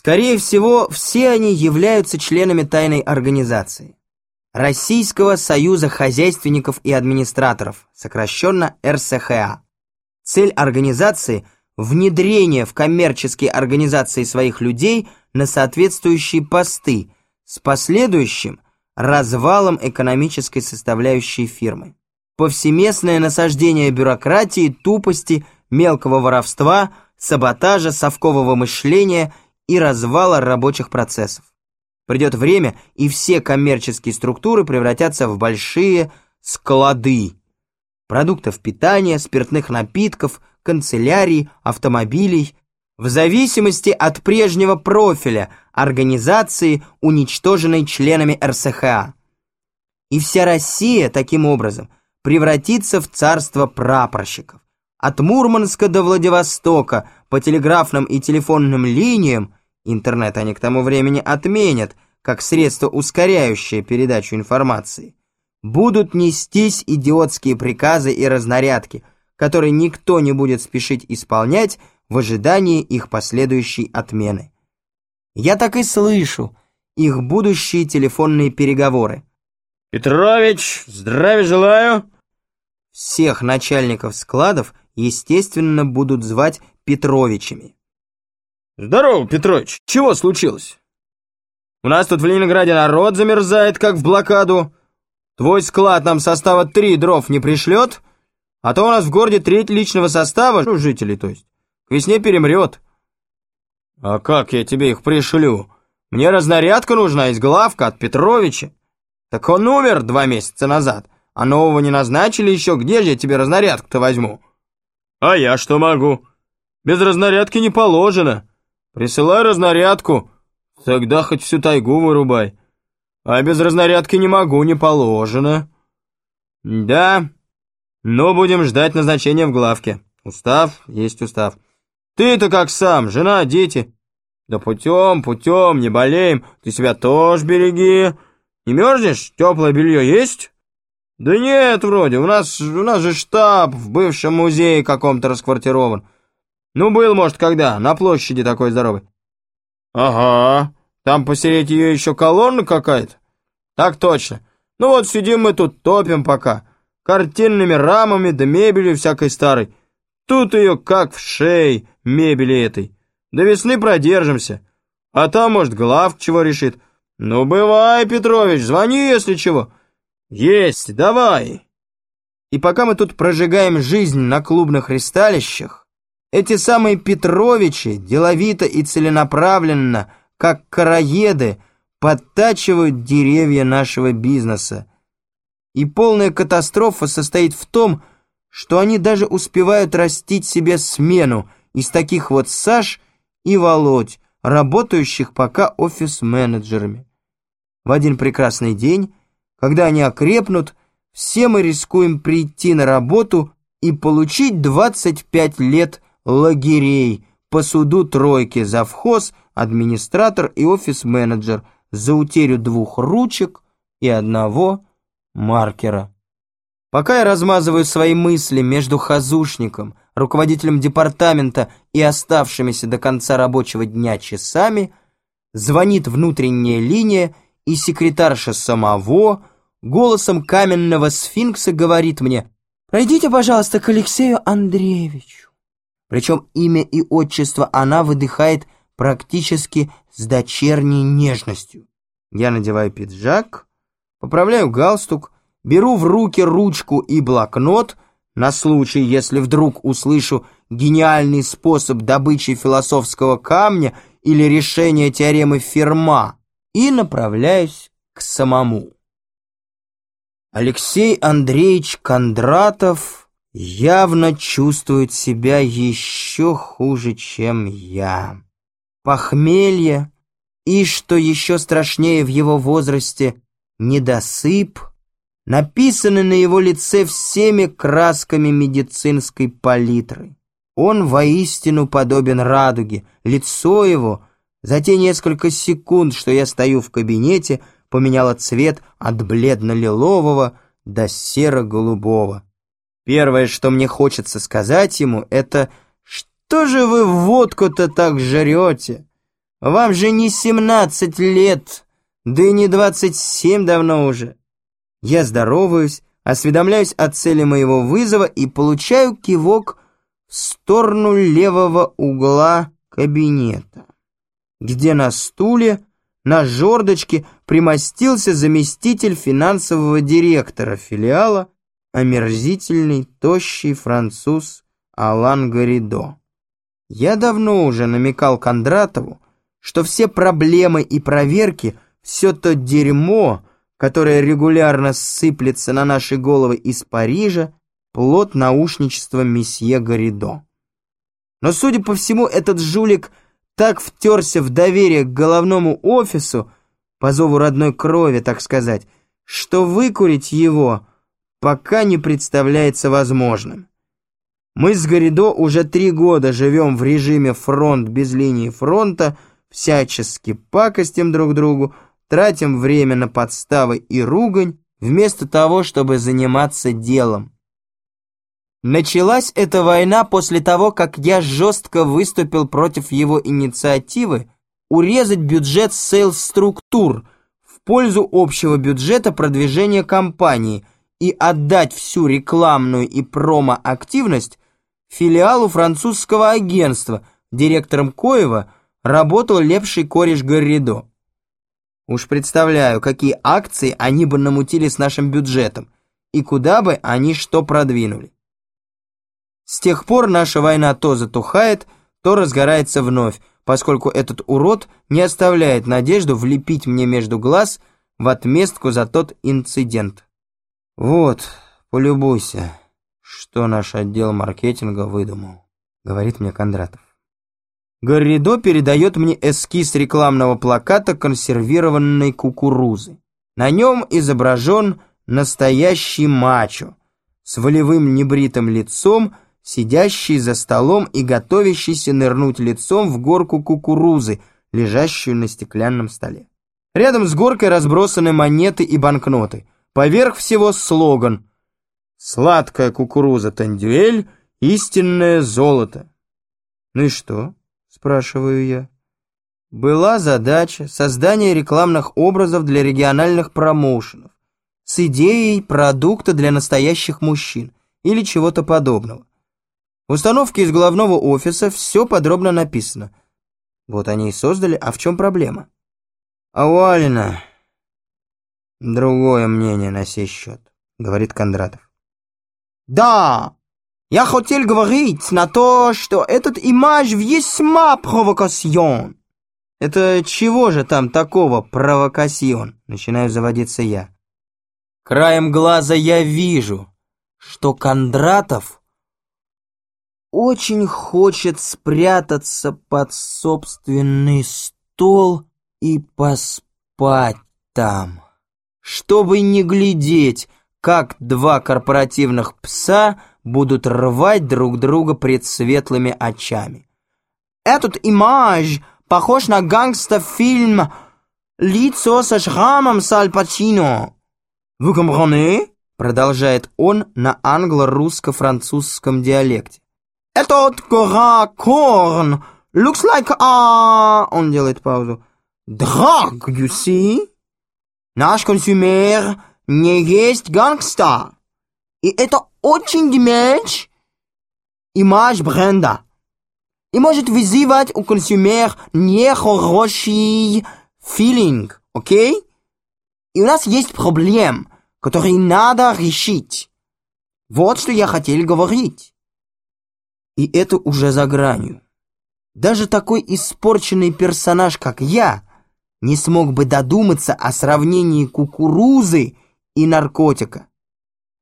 Скорее всего, все они являются членами тайной организации. Российского союза хозяйственников и администраторов, сокращенно РСХА. Цель организации – внедрение в коммерческие организации своих людей на соответствующие посты с последующим развалом экономической составляющей фирмы. Повсеместное насаждение бюрократии, тупости, мелкого воровства, саботажа, совкового мышления и развала рабочих процессов. Придет время, и все коммерческие структуры превратятся в большие склады продуктов питания, спиртных напитков, канцелярий, автомобилей, в зависимости от прежнего профиля организации, уничтоженной членами РСХА. И вся Россия, таким образом, превратится в царство прапорщиков. От Мурманска до Владивостока по телеграфным и телефонным линиям интернет они к тому времени отменят, как средство, ускоряющее передачу информации будут нестись идиотские приказы и разнарядки, которые никто не будет спешить исполнять в ожидании их последующей отмены. Я так и слышу их будущие телефонные переговоры. «Петрович, здравия желаю!» Всех начальников складов, естественно, будут звать Петровичами. «Здорово, Петрович, чего случилось? У нас тут в Ленинграде народ замерзает, как в блокаду». Твой склад нам состава три дров не пришлет, а то у нас в городе треть личного состава, ну, жителей то есть, к весне перемрет. А как я тебе их пришлю? Мне разнарядка нужна из главка от Петровича. Так он умер два месяца назад, а нового не назначили еще, где же я тебе разнарядку-то возьму? А я что могу? Без разнарядки не положено. Присылай разнарядку, тогда хоть всю тайгу вырубай. А без разнарядки не могу, не положено. Да, но будем ждать назначения в главке. Устав есть устав. Ты-то как сам, жена, дети? Да путем, путем, не болеем. Ты себя тоже береги. Не мерзнешь? Теплое белье есть? Да нет, вроде. У нас, у нас же штаб в бывшем музее каком-то расквартирован. Ну, был, может, когда, на площади такой здоровый. Ага. Там посереть ее еще колонна какая-то? Так точно. Ну вот сидим мы тут, топим пока. Картинными рамами да мебелью всякой старой. Тут ее как в шее, мебели этой. До весны продержимся. А там, может, глав чего решит. Ну, бывай, Петрович, звони, если чего. Есть, давай. И пока мы тут прожигаем жизнь на клубных ристалищах, эти самые Петровичи деловито и целенаправленно – как короеды подтачивают деревья нашего бизнеса. И полная катастрофа состоит в том, что они даже успевают растить себе смену из таких вот Саш и Володь, работающих пока офис-менеджерами. В один прекрасный день, когда они окрепнут, все мы рискуем прийти на работу и получить 25 лет лагерей по суду тройки завхоз, администратор и офис-менеджер за утерю двух ручек и одного маркера. Пока я размазываю свои мысли между хазушником, руководителем департамента и оставшимися до конца рабочего дня часами, звонит внутренняя линия, и секретарша самого голосом каменного сфинкса говорит мне «Пройдите, пожалуйста, к Алексею Андреевичу». Причем имя и отчество она выдыхает практически с дочерней нежностью. Я надеваю пиджак, поправляю галстук, беру в руки ручку и блокнот на случай, если вдруг услышу гениальный способ добычи философского камня или решения теоремы Ферма и направляюсь к самому. Алексей Андреевич Кондратов явно чувствует себя еще хуже, чем я похмелье и, что еще страшнее в его возрасте, недосып, написаны на его лице всеми красками медицинской палитры. Он воистину подобен радуге, лицо его за те несколько секунд, что я стою в кабинете, поменяло цвет от бледно-лилового до серо-голубого. Первое, что мне хочется сказать ему, это что же вы водку-то так жрете? Вам же не 17 лет, да и не 27 давно уже. Я здороваюсь, осведомляюсь о цели моего вызова и получаю кивок в сторону левого угла кабинета, где на стуле, на жердочке примостился заместитель финансового директора филиала, омерзительный, тощий француз Алан Гаридо. Я давно уже намекал Кондратову, что все проблемы и проверки, все то дерьмо, которое регулярно сыплется на наши головы из Парижа, плод наушничества месье Гаридо. Но, судя по всему, этот жулик так втерся в доверие к головному офису, по зову родной крови, так сказать, что выкурить его пока не представляется возможным. Мы с Горидо уже три года живем в режиме фронт без линии фронта, всячески пакостим друг другу, тратим время на подставы и ругань, вместо того, чтобы заниматься делом. Началась эта война после того, как я жестко выступил против его инициативы урезать бюджет sales-структур в пользу общего бюджета продвижения компании и отдать всю рекламную и промо-активность филиалу французского агентства, директором коего работал лепший кореш Гарридо. Уж представляю, какие акции они бы намутили с нашим бюджетом и куда бы они что продвинули. С тех пор наша война то затухает, то разгорается вновь, поскольку этот урод не оставляет надежду влепить мне между глаз в отместку за тот инцидент. Вот, полюбуйся, что наш отдел маркетинга выдумал, говорит мне Кондратов. Гарридо передает мне эскиз рекламного плаката консервированной кукурузы. На нем изображен настоящий мачо с волевым небритым лицом сидящий за столом и готовящийся нырнуть лицом в горку кукурузы, лежащую на стеклянном столе. Рядом с горкой разбросаны монеты и банкноты. Поверх всего слоган «Сладкая кукуруза Тандюэль, истинное золото». «Ну и что?» – спрашиваю я. Была задача создания рекламных образов для региональных промоушенов с идеей продукта для настоящих мужчин или чего-то подобного. В установке из головного офиса все подробно написано. Вот они и создали, а в чем проблема? А у Алина другое мнение на сей счет, говорит Кондратов. Да, я хотел говорить на то, что этот имаж весьма провокацион. Это чего же там такого провокацион? Начинаю заводиться я. Краем глаза я вижу, что Кондратов очень хочет спрятаться под собственный стол и поспать там, чтобы не глядеть, как два корпоративных пса будут рвать друг друга пред светлыми очами. Этот имаж похож на гангстер-фильм «Лицо со шрамом с Аль Пачино». «Vous comprenez?» продолжает он на англо-русско-французском диалекте. Этот гора corn looks like a... Он делает паузу. Drug, you see? Наш consumer не есть gangsta. И это очень damage image бренда. И может вызывать у consumer нехороший feeling, окей? И у нас есть проблем, который надо решить. Вот что я хотел говорить. И это уже за гранью. Даже такой испорченный персонаж, как я, не смог бы додуматься о сравнении кукурузы и наркотика.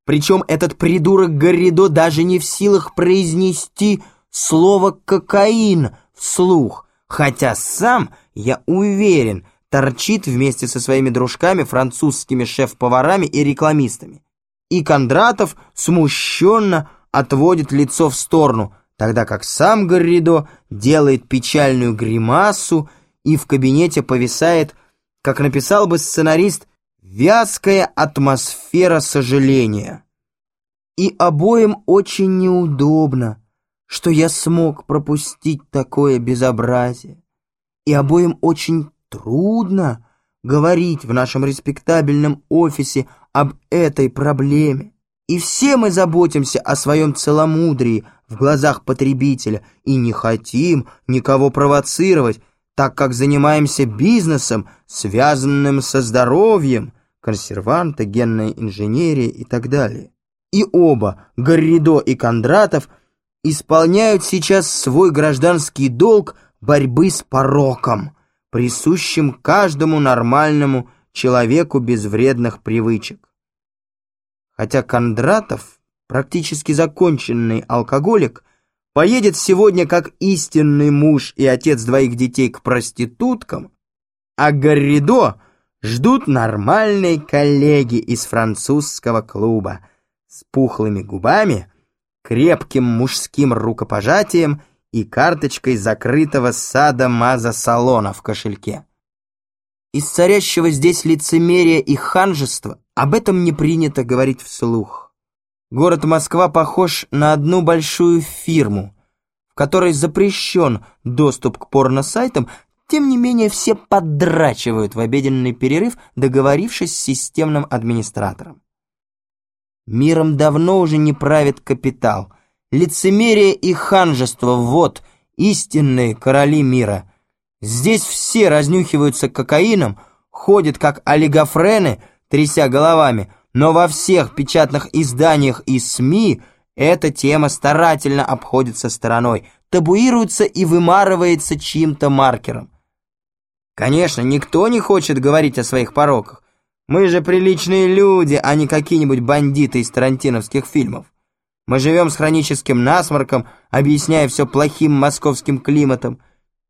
Причем этот придурок Гарридо даже не в силах произнести слово «кокаин» вслух, хотя сам, я уверен, торчит вместе со своими дружками, французскими шеф-поварами и рекламистами. И Кондратов смущенно отводит лицо в сторону, тогда как сам Гарридо делает печальную гримасу и в кабинете повисает, как написал бы сценарист, вязкая атмосфера сожаления. И обоим очень неудобно, что я смог пропустить такое безобразие. И обоим очень трудно говорить в нашем респектабельном офисе об этой проблеме. И все мы заботимся о своем целомудрии в глазах потребителя и не хотим никого провоцировать, так как занимаемся бизнесом, связанным со здоровьем, консерванты, генная инженерия и так далее. И оба, Гарридо и Кондратов, исполняют сейчас свой гражданский долг борьбы с пороком, присущим каждому нормальному человеку без вредных привычек. Хотя Кондратов, практически законченный алкоголик, поедет сегодня как истинный муж и отец двоих детей к проституткам, а Гарридо ждут нормальные коллеги из французского клуба с пухлыми губами, крепким мужским рукопожатием и карточкой закрытого сада маза-салона в кошельке. Из царящего здесь лицемерия и ханжества об этом не принято говорить вслух. Город Москва похож на одну большую фирму, в которой запрещен доступ к порно-сайтам, тем не менее все поддрачивают в обеденный перерыв, договорившись с системным администратором. Миром давно уже не правит капитал. Лицемерие и ханжество — вот истинные короли мира. Здесь все разнюхиваются кокаином, ходят как олигофрены, тряся головами, но во всех печатных изданиях и СМИ эта тема старательно обходится стороной, табуируется и вымарывается чьим-то маркером. Конечно, никто не хочет говорить о своих пороках. Мы же приличные люди, а не какие-нибудь бандиты из тарантиновских фильмов. Мы живем с хроническим насморком, объясняя все плохим московским климатом.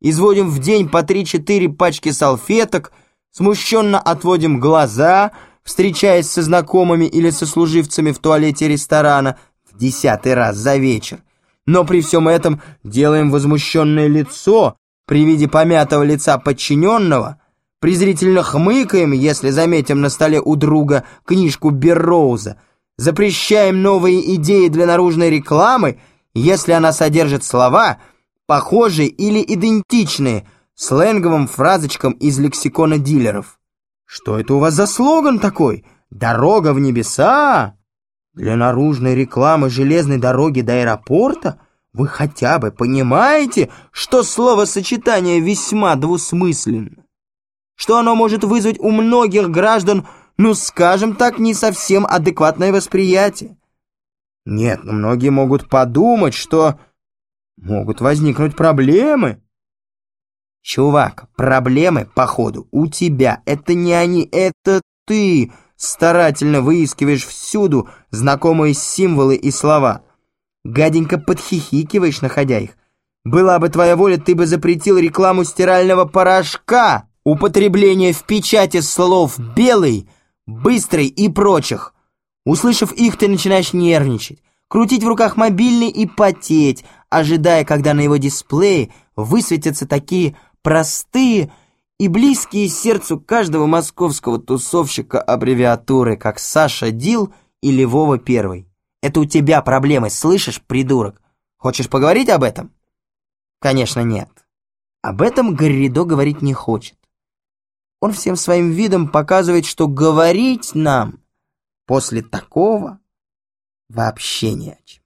Изводим в день по 3-4 пачки салфеток, смущенно отводим глаза – встречаясь со знакомыми или сослуживцами в туалете ресторана в десятый раз за вечер. Но при всем этом делаем возмущенное лицо при виде помятого лица подчиненного, презрительно хмыкаем, если заметим на столе у друга книжку Берроуза, запрещаем новые идеи для наружной рекламы, если она содержит слова, похожие или идентичные сленговым фразочкам из лексикона дилеров. Что это у вас за слоган такой? Дорога в небеса? Для наружной рекламы железной дороги до аэропорта? Вы хотя бы понимаете, что словосочетание весьма двусмысленно? Что оно может вызвать у многих граждан, ну, скажем так, не совсем адекватное восприятие? Нет, но многие могут подумать, что могут возникнуть проблемы. Чувак, проблемы, походу, у тебя. Это не они, это ты старательно выискиваешь всюду знакомые символы и слова. Гаденько подхихикиваешь, находя их. Была бы твоя воля, ты бы запретил рекламу стирального порошка, употребление в печати слов «белый», «быстрый» и прочих. Услышав их, ты начинаешь нервничать, крутить в руках мобильный и потеть, ожидая, когда на его дисплее высветятся такие простые и близкие сердцу каждого московского тусовщика аббревиатуры, как Саша Дил или Вова Первый. Это у тебя проблемы, слышишь, придурок? Хочешь поговорить об этом? Конечно, нет. Об этом Гарридо говорить не хочет. Он всем своим видом показывает, что говорить нам после такого вообще не о чем.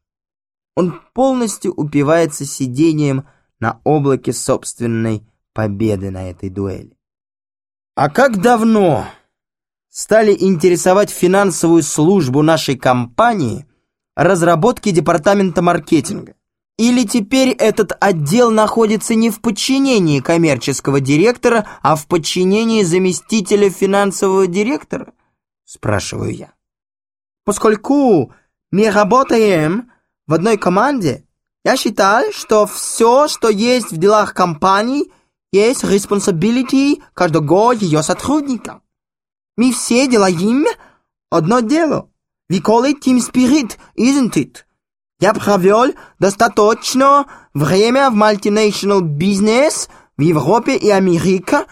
Он полностью упивается сидением на облаке собственной победы на этой дуэли. А как давно стали интересовать финансовую службу нашей компании разработки департамента маркетинга? Или теперь этот отдел находится не в подчинении коммерческого директора, а в подчинении заместителя финансового директора? Спрашиваю я. Поскольку мы работаем в одной команде, я считаю, что все, что есть в делах компании – есть responsibility каждого ее сотрудника. Мы все делаем одно дело. We call it team spirit, isn't it? Я провел достаточно время в multinational business в Европе и Америке,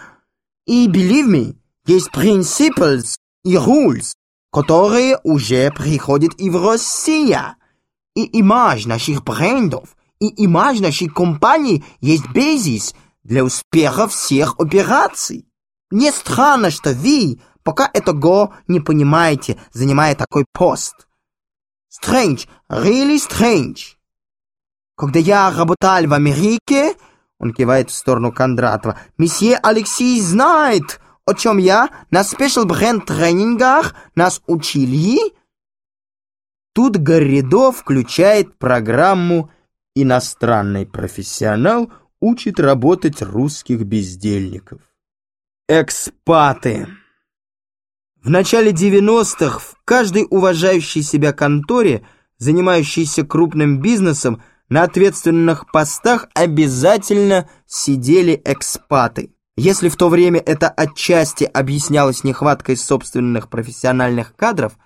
и believe me, есть principles и rules, которые уже приходят и в Россию. И имаж наших брендов, и имаж нашей компании есть базис – для успеха всех операций. Не странно, что вы пока этого не понимаете, занимая такой пост. Strange, really strange. Когда я работал в Америке, он кивает в сторону Кондратова, месье Алексей знает, о чем я на спешл бренд тренингах нас учили. Тут Гарридо включает программу «Иностранный профессионал учит работать русских бездельников». Экспаты. В начале 90-х в каждой уважающей себя конторе, занимающейся крупным бизнесом, на ответственных постах обязательно сидели экспаты. Если в то время это отчасти объяснялось нехваткой собственных профессиональных кадров,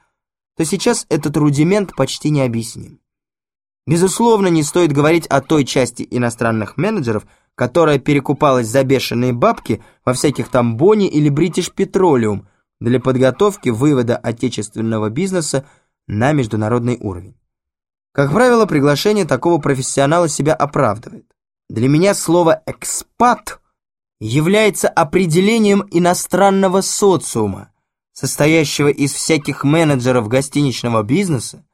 то сейчас этот рудимент почти необъясним. Безусловно, не стоит говорить о той части иностранных менеджеров, которая перекупалась за бешеные бабки во всяких там Бонни или British Petroleum для подготовки вывода отечественного бизнеса на международный уровень. Как правило, приглашение такого профессионала себя оправдывает. Для меня слово «экспат» является определением иностранного социума, состоящего из всяких менеджеров гостиничного бизнеса,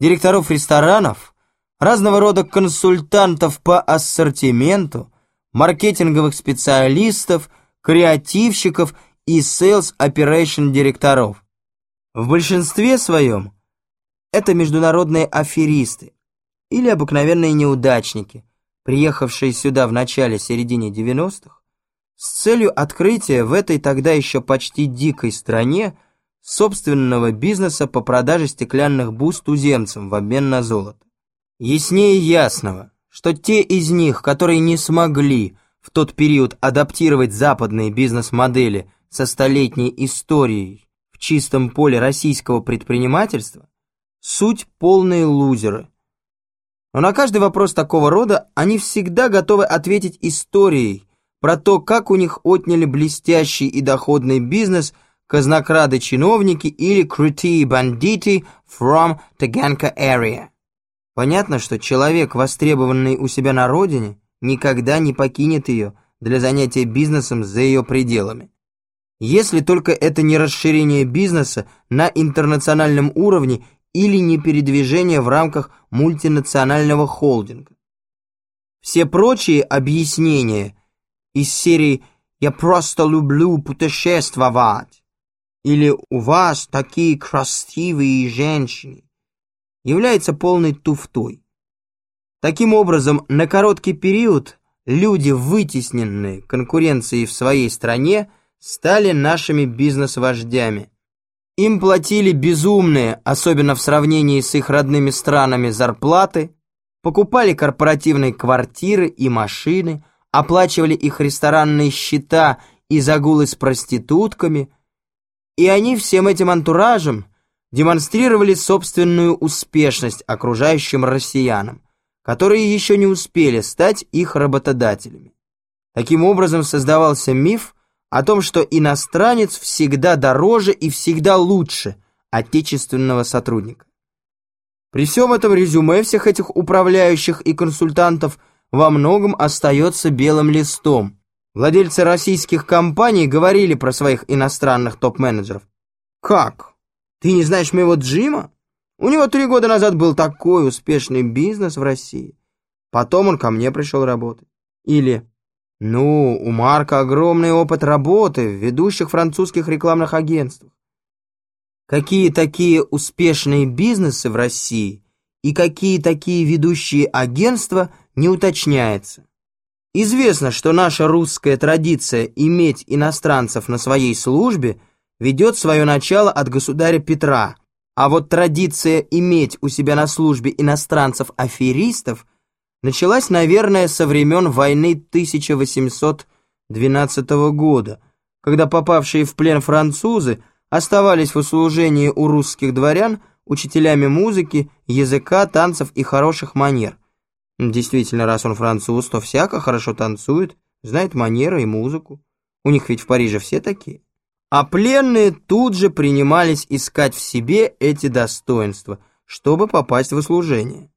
директоров ресторанов, разного рода консультантов по ассортименту, маркетинговых специалистов, креативщиков и sales operation директоров. В большинстве своем это международные аферисты или обыкновенные неудачники, приехавшие сюда в начале-середине 90-х, с целью открытия в этой тогда еще почти дикой стране собственного бизнеса по продаже стеклянных бус туземцам в обмен на золото. Яснее ясного, что те из них, которые не смогли в тот период адаптировать западные бизнес-модели со столетней историей в чистом поле российского предпринимательства, суть полные лузеры. Но на каждый вопрос такого рода они всегда готовы ответить историей про то, как у них отняли блестящий и доходный бизнес – казнокрады-чиновники или крутые бандиты from Таганка area. Понятно, что человек, востребованный у себя на родине, никогда не покинет ее для занятия бизнесом за ее пределами. Если только это не расширение бизнеса на интернациональном уровне или не передвижение в рамках мультинационального холдинга. Все прочие объяснения из серии «Я просто люблю путешествовать» или «У вас такие красивые женщины» является полной туфтой. Таким образом, на короткий период люди, вытесненные конкуренцией в своей стране, стали нашими бизнес-вождями. Им платили безумные, особенно в сравнении с их родными странами, зарплаты, покупали корпоративные квартиры и машины, оплачивали их ресторанные счета и загулы с проститутками – и они всем этим антуражем демонстрировали собственную успешность окружающим россиянам, которые еще не успели стать их работодателями. Таким образом создавался миф о том, что иностранец всегда дороже и всегда лучше отечественного сотрудника. При всем этом резюме всех этих управляющих и консультантов во многом остается белым листом, Владельцы российских компаний говорили про своих иностранных топ-менеджеров. «Как? Ты не знаешь моего Джима? У него три года назад был такой успешный бизнес в России. Потом он ко мне пришел работать». Или «Ну, у Марка огромный опыт работы в ведущих французских рекламных агентствах. Какие такие успешные бизнесы в России и какие такие ведущие агентства не уточняется. Известно, что наша русская традиция иметь иностранцев на своей службе ведет свое начало от государя Петра, а вот традиция иметь у себя на службе иностранцев-аферистов началась, наверное, со времен войны 1812 года, когда попавшие в плен французы оставались в услужении у русских дворян учителями музыки, языка, танцев и хороших манер – Действительно, раз он француз, то всяко хорошо танцует, знает манеры и музыку. У них ведь в Париже все такие. А пленные тут же принимались искать в себе эти достоинства, чтобы попасть в услужение.